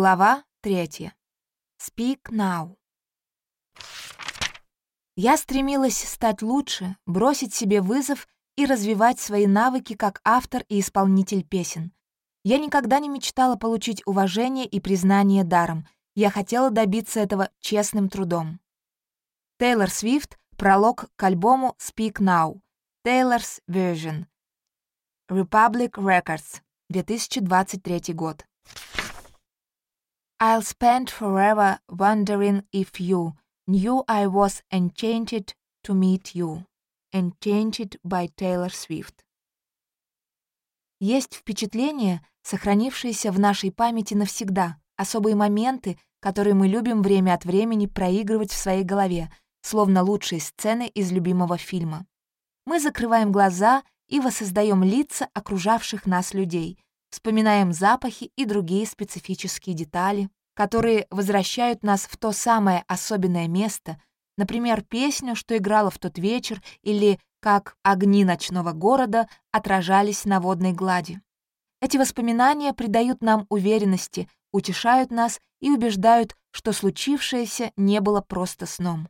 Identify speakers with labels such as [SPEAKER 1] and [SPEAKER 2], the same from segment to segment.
[SPEAKER 1] Глава третья. Speak now. Я стремилась стать лучше, бросить себе вызов и развивать свои навыки как автор и исполнитель песен. Я никогда не мечтала получить уважение и признание даром. Я хотела добиться этого честным трудом. Тейлор Свифт, пролог к альбому Speak Now, Taylor's Version, Republic Records, 2023 год. I'll spend forever wondering if you knew I was enchanted to meet you. Enchanted by Taylor Swift. Есть впечатления, сохранившиеся в нашей памяти навсегда, особые моменты, которые мы любим время от времени проигрывать в своей голове, словно лучшие сцены из любимого фильма. Мы закрываем глаза и воссоздаем лица окружавших нас людей, вспоминаем запахи и другие специфические детали, которые возвращают нас в то самое особенное место, например, песню, что играла в тот вечер, или как огни ночного города отражались на водной глади. Эти воспоминания придают нам уверенности, утешают нас и убеждают, что случившееся не было просто сном.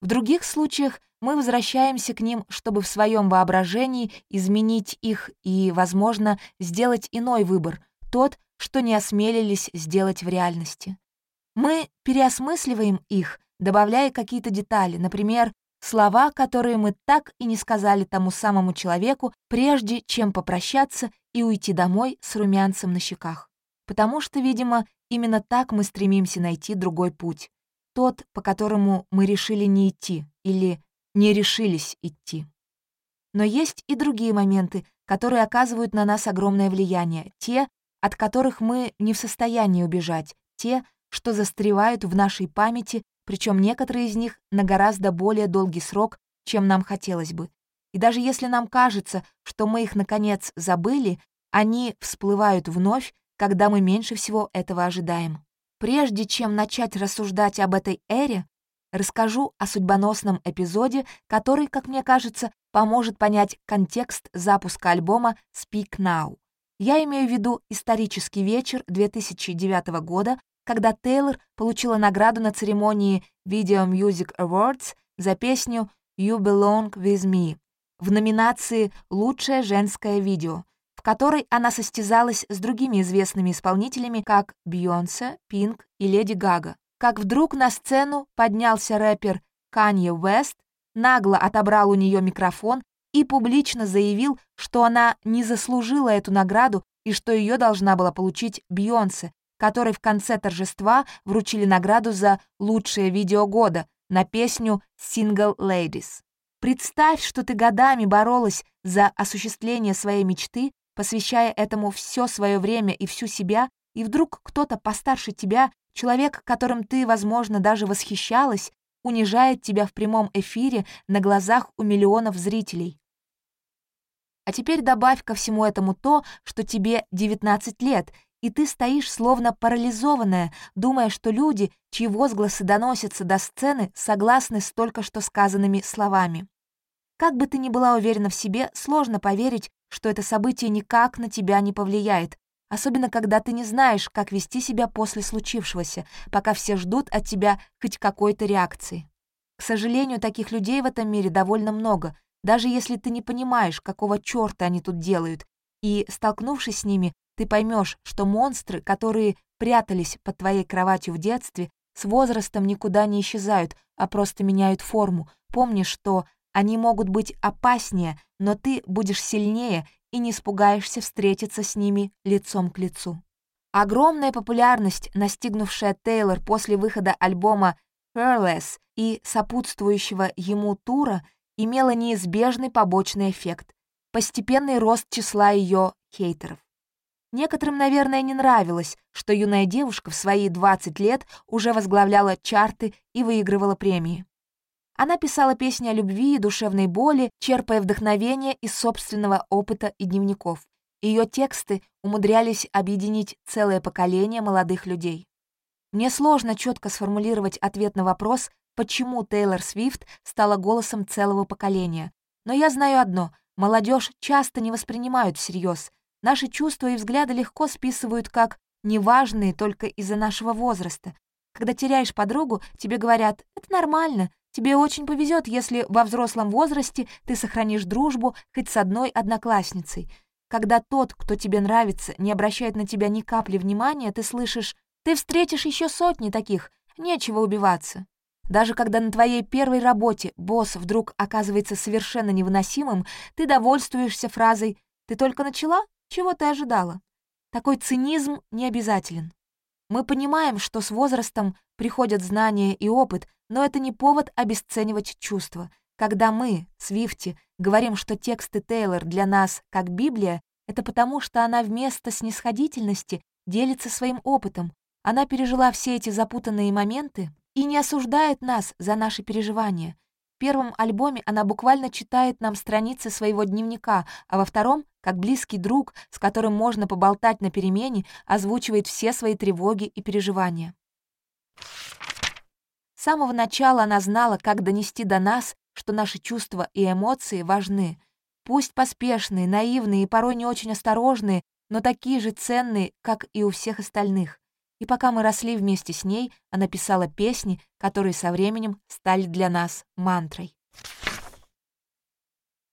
[SPEAKER 1] В других случаях мы возвращаемся к ним, чтобы в своем воображении изменить их и, возможно, сделать иной выбор, тот, что не осмелились сделать в реальности. Мы переосмысливаем их, добавляя какие-то детали, например, слова, которые мы так и не сказали тому самому человеку, прежде чем попрощаться и уйти домой с румянцем на щеках. Потому что, видимо, именно так мы стремимся найти другой путь, тот, по которому мы решили не идти или не решились идти. Но есть и другие моменты, которые оказывают на нас огромное влияние, те, от которых мы не в состоянии убежать, те, что застревают в нашей памяти, причем некоторые из них на гораздо более долгий срок, чем нам хотелось бы. И даже если нам кажется, что мы их, наконец, забыли, они всплывают вновь, когда мы меньше всего этого ожидаем. Прежде чем начать рассуждать об этой эре, расскажу о судьбоносном эпизоде, который, как мне кажется, поможет понять контекст запуска альбома «Speak Now». Я имею в виду исторический вечер 2009 года, когда Тейлор получила награду на церемонии Video Music Awards за песню «You Belong With Me» в номинации «Лучшее женское видео», в которой она состязалась с другими известными исполнителями, как Бейонсе, Пинк и Леди Гага как вдруг на сцену поднялся рэпер Канье Уэст, нагло отобрал у нее микрофон и публично заявил, что она не заслужила эту награду и что ее должна была получить Бейонсе, которой в конце торжества вручили награду за лучшее видео года на песню «Single Ladies». Представь, что ты годами боролась за осуществление своей мечты, посвящая этому все свое время и всю себя, и вдруг кто-то постарше тебя Человек, которым ты, возможно, даже восхищалась, унижает тебя в прямом эфире на глазах у миллионов зрителей. А теперь добавь ко всему этому то, что тебе 19 лет, и ты стоишь словно парализованная, думая, что люди, чьи возгласы доносятся до сцены, согласны с только что сказанными словами. Как бы ты ни была уверена в себе, сложно поверить, что это событие никак на тебя не повлияет, Особенно, когда ты не знаешь, как вести себя после случившегося, пока все ждут от тебя хоть какой-то реакции. К сожалению, таких людей в этом мире довольно много, даже если ты не понимаешь, какого чёрта они тут делают, и, столкнувшись с ними, ты поймешь, что монстры, которые прятались под твоей кроватью в детстве, с возрастом никуда не исчезают, а просто меняют форму. Помни, что они могут быть опаснее, но ты будешь сильнее и не испугаешься встретиться с ними лицом к лицу. Огромная популярность, настигнувшая Тейлор после выхода альбома «Fearless» и сопутствующего ему тура, имела неизбежный побочный эффект — постепенный рост числа ее хейтеров. Некоторым, наверное, не нравилось, что юная девушка в свои 20 лет уже возглавляла чарты и выигрывала премии. Она писала песни о любви и душевной боли, черпая вдохновение из собственного опыта и дневников. Ее тексты умудрялись объединить целое поколение молодых людей. Мне сложно четко сформулировать ответ на вопрос, почему Тейлор Свифт стала голосом целого поколения. Но я знаю одно — молодежь часто не воспринимают всерьез. Наши чувства и взгляды легко списывают как неважные только из-за нашего возраста. Когда теряешь подругу, тебе говорят «это нормально», тебе очень повезет, если во взрослом возрасте ты сохранишь дружбу хоть с одной одноклассницей. Когда тот, кто тебе нравится, не обращает на тебя ни капли внимания, ты слышишь «ты встретишь еще сотни таких, нечего убиваться». Даже когда на твоей первой работе босс вдруг оказывается совершенно невыносимым, ты довольствуешься фразой «ты только начала? Чего ты ожидала?» Такой цинизм не обязателен. Мы понимаем, что с возрастом приходят знания и опыт, но это не повод обесценивать чувства. Когда мы, Свифти, говорим, что тексты Тейлор для нас как Библия, это потому, что она вместо снисходительности делится своим опытом. Она пережила все эти запутанные моменты и не осуждает нас за наши переживания. В первом альбоме она буквально читает нам страницы своего дневника, а во втором, как близкий друг, с которым можно поболтать на перемене, озвучивает все свои тревоги и переживания. С самого начала она знала, как донести до нас, что наши чувства и эмоции важны. Пусть поспешные, наивные и порой не очень осторожные, но такие же ценные, как и у всех остальных. И пока мы росли вместе с ней, она писала песни, которые со временем стали для нас мантрой.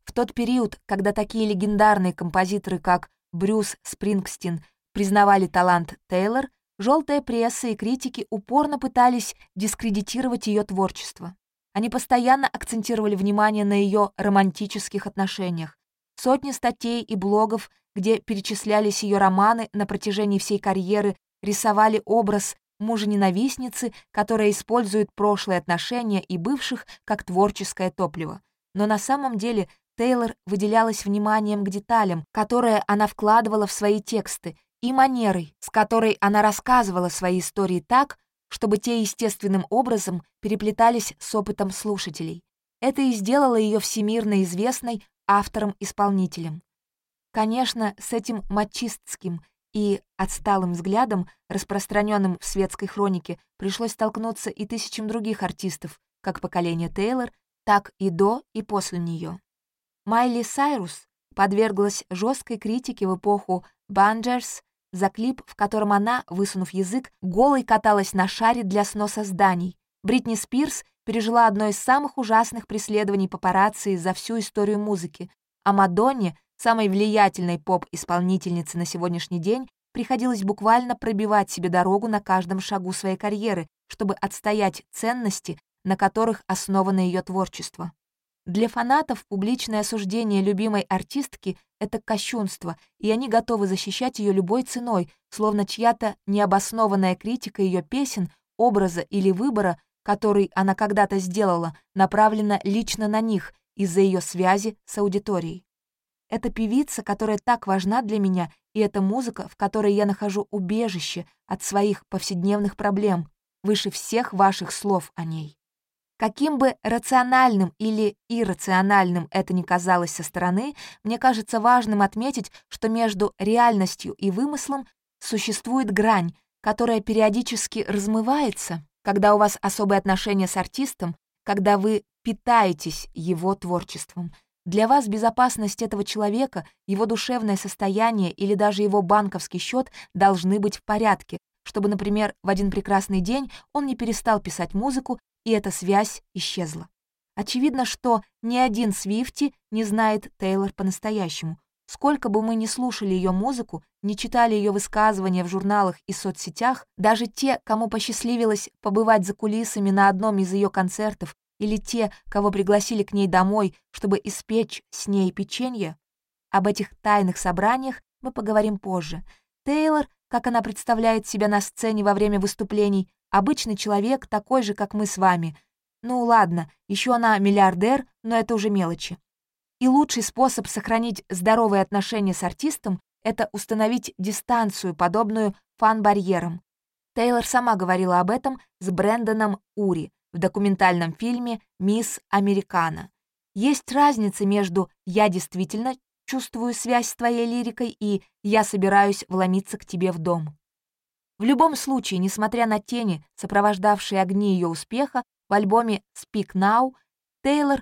[SPEAKER 1] В тот период, когда такие легендарные композиторы, как Брюс Спрингстин, признавали талант Тейлор, желтая пресса и критики упорно пытались дискредитировать ее творчество. Они постоянно акцентировали внимание на ее романтических отношениях. Сотни статей и блогов, где перечислялись ее романы на протяжении всей карьеры, рисовали образ мужа-ненавистницы, которая использует прошлые отношения и бывших как творческое топливо. Но на самом деле Тейлор выделялась вниманием к деталям, которые она вкладывала в свои тексты, и манерой, с которой она рассказывала свои истории так, чтобы те естественным образом переплетались с опытом слушателей. Это и сделало ее всемирно известной автором-исполнителем. Конечно, с этим мачистским и отсталым взглядом, распространенным в светской хронике, пришлось столкнуться и тысячам других артистов, как поколение Тейлор, так и до и после нее. Майли Сайрус подверглась жесткой критике в эпоху «Банджерс» за клип, в котором она, высунув язык, голой каталась на шаре для сноса зданий. Бритни Спирс пережила одно из самых ужасных преследований папарацци за всю историю музыки, а Мадонне самой влиятельной поп-исполнительнице на сегодняшний день, приходилось буквально пробивать себе дорогу на каждом шагу своей карьеры, чтобы отстоять ценности, на которых основано ее творчество. Для фанатов публичное осуждение любимой артистки — это кощунство, и они готовы защищать ее любой ценой, словно чья-то необоснованная критика ее песен, образа или выбора, который она когда-то сделала, направлена лично на них из-за ее связи с аудиторией. Это певица, которая так важна для меня, и это музыка, в которой я нахожу убежище от своих повседневных проблем, выше всех ваших слов о ней. Каким бы рациональным или иррациональным это ни казалось со стороны, мне кажется важным отметить, что между реальностью и вымыслом существует грань, которая периодически размывается, когда у вас особые отношения с артистом, когда вы питаетесь его творчеством, для вас безопасность этого человека, его душевное состояние или даже его банковский счет должны быть в порядке, чтобы, например, в один прекрасный день он не перестал писать музыку, и эта связь исчезла. Очевидно, что ни один Свифти не знает Тейлор по-настоящему. Сколько бы мы ни слушали ее музыку, не читали ее высказывания в журналах и соцсетях, даже те, кому посчастливилось побывать за кулисами на одном из ее концертов или те, кого пригласили к ней домой, чтобы испечь с ней печенье? Об этих тайных собраниях мы поговорим позже. Тейлор, как она представляет себя на сцене во время выступлений, обычный человек, такой же, как мы с вами. Ну ладно, еще она миллиардер, но это уже мелочи. И лучший способ сохранить здоровые отношения с артистом — это установить дистанцию, подобную фан-барьерам. Тейлор сама говорила об этом с Брэндоном Ури, в документальном фильме «Мисс Американа». Есть разница между «я действительно чувствую связь с твоей лирикой» и «я собираюсь вломиться к тебе в дом». В любом случае, несмотря на тени, сопровождавшие огни ее успеха, в альбоме «Speak Now» Тейлор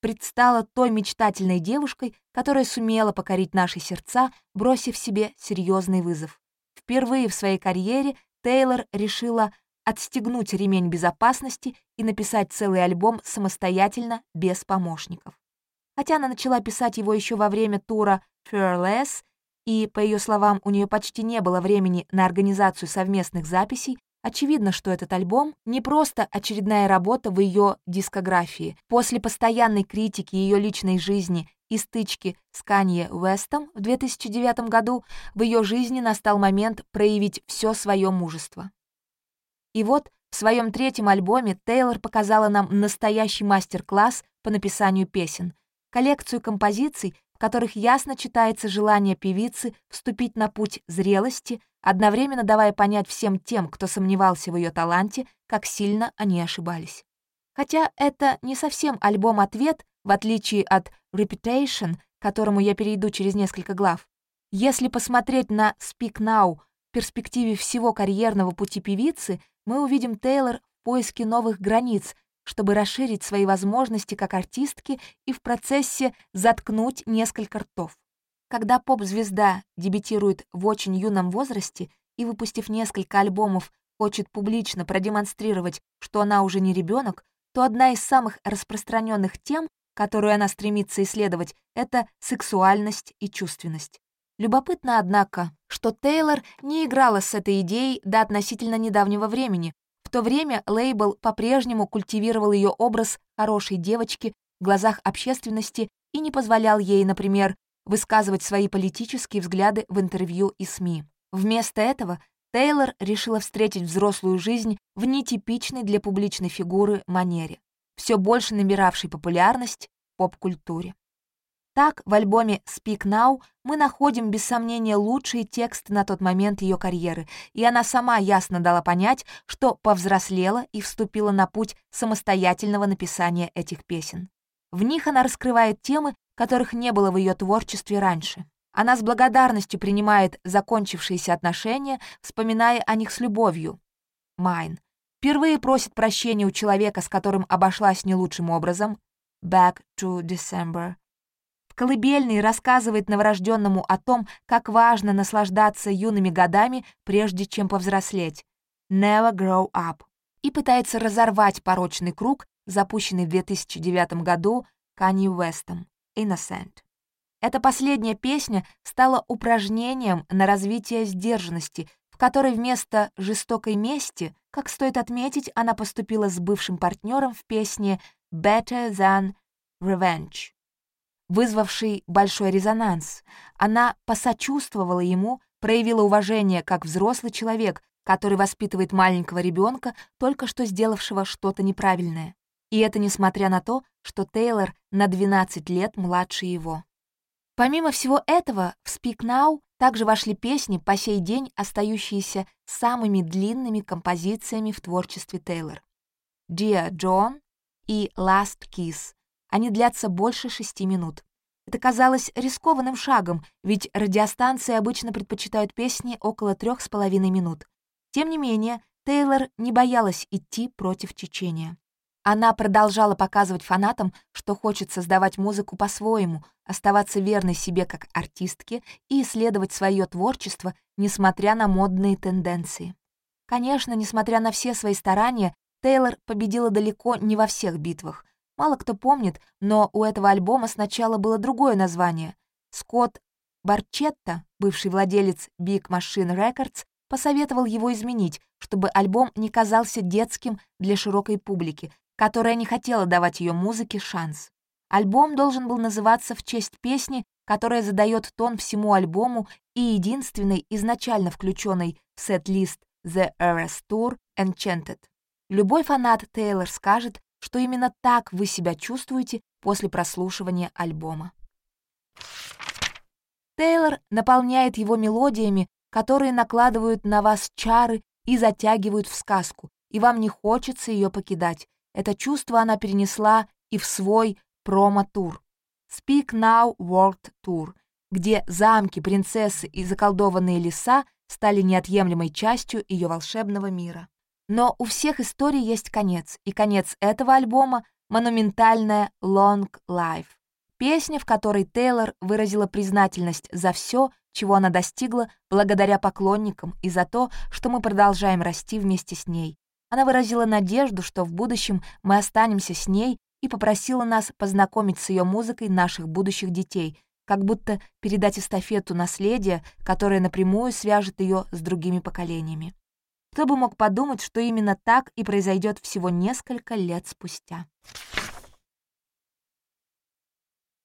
[SPEAKER 1] предстала той мечтательной девушкой, которая сумела покорить наши сердца, бросив себе серьезный вызов. впервые в своей карьере Тейлор решила отстегнуть ремень безопасности и написать целый альбом самостоятельно, без помощников. Хотя она начала писать его еще во время тура Fearless, и, по ее словам, у нее почти не было времени на организацию совместных записей, очевидно, что этот альбом не просто очередная работа в ее дискографии. После постоянной критики ее личной жизни и стычки с Канье Уэстом в 2009 году в ее жизни настал момент проявить все свое мужество. И вот в своем третьем альбоме Тейлор показала нам настоящий мастер-класс по написанию песен, коллекцию композиций, которых ясно читается желание певицы вступить на путь зрелости, одновременно давая понять всем тем, кто сомневался в ее таланте, как сильно они ошибались. Хотя это не совсем альбом-ответ, в отличие от Reputation, к которому я перейду через несколько глав. Если посмотреть на Speak Now в перспективе всего карьерного пути певицы, мы увидим Тейлор в поиске новых границ, чтобы расширить свои возможности как артистки и в процессе заткнуть несколько ртов. Когда поп-звезда дебютирует в очень юном возрасте и, выпустив несколько альбомов, хочет публично продемонстрировать, что она уже не ребенок, то одна из самых распространенных тем, которую она стремится исследовать, это сексуальность и чувственность. Любопытно, однако, что Тейлор не играла с этой идеей до относительно недавнего времени, то время лейбл по-прежнему культивировал ее образ хорошей девочки в глазах общественности и не позволял ей, например, высказывать свои политические взгляды в интервью и СМИ. Вместо этого Тейлор решила встретить взрослую жизнь в нетипичной для публичной фигуры манере, все больше набиравшей популярность в поп-культуре. Так, в альбоме «Speak Now» мы находим, без сомнения, лучшие тексты на тот момент ее карьеры, и она сама ясно дала понять, что повзрослела и вступила на путь самостоятельного написания этих песен. В них она раскрывает темы, которых не было в ее творчестве раньше. Она с благодарностью принимает закончившиеся отношения, вспоминая о них с любовью. Майн. Впервые просит прощения у человека, с которым обошлась не лучшим образом. Back to December колыбельный рассказывает новорожденному о том, как важно наслаждаться юными годами, прежде чем повзрослеть. Never grow up. И пытается разорвать порочный круг, запущенный в 2009 году Канни Уэстом. Innocent. Эта последняя песня стала упражнением на развитие сдержанности, в которой вместо жестокой мести, как стоит отметить, она поступила с бывшим партнером в песне Better Than Revenge вызвавший большой резонанс. Она посочувствовала ему, проявила уважение как взрослый человек, который воспитывает маленького ребенка, только что сделавшего что-то неправильное. И это несмотря на то, что Тейлор на 12 лет младше его. Помимо всего этого, в Speak Now также вошли песни, по сей день остающиеся самыми длинными композициями в творчестве Тейлор. «Dear John» и «Last Kiss», они длятся больше шести минут. Это казалось рискованным шагом, ведь радиостанции обычно предпочитают песни около трех с половиной минут. Тем не менее, Тейлор не боялась идти против течения. Она продолжала показывать фанатам, что хочет создавать музыку по-своему, оставаться верной себе как артистке и исследовать свое творчество, несмотря на модные тенденции. Конечно, несмотря на все свои старания, Тейлор победила далеко не во всех битвах — Мало кто помнит, но у этого альбома сначала было другое название. Скотт Барчетта, бывший владелец Big Machine Records, посоветовал его изменить, чтобы альбом не казался детским для широкой публики, которая не хотела давать ее музыке шанс. Альбом должен был называться в честь песни, которая задает тон всему альбому и единственной изначально включенной в сет-лист The Eras Tour Enchanted. Любой фанат Тейлор скажет, что именно так вы себя чувствуете после прослушивания альбома. Тейлор наполняет его мелодиями, которые накладывают на вас чары и затягивают в сказку, и вам не хочется ее покидать. Это чувство она перенесла и в свой промо-тур. Speak Now World Tour, где замки, принцессы и заколдованные леса стали неотъемлемой частью ее волшебного мира. Но у всех историй есть конец, и конец этого альбома — монументальная «Long Life». Песня, в которой Тейлор выразила признательность за все, чего она достигла благодаря поклонникам и за то, что мы продолжаем расти вместе с ней. Она выразила надежду, что в будущем мы останемся с ней и попросила нас познакомить с ее музыкой наших будущих детей, как будто передать эстафету наследия, которое напрямую свяжет ее с другими поколениями. Кто бы мог подумать, что именно так и произойдет всего несколько лет спустя.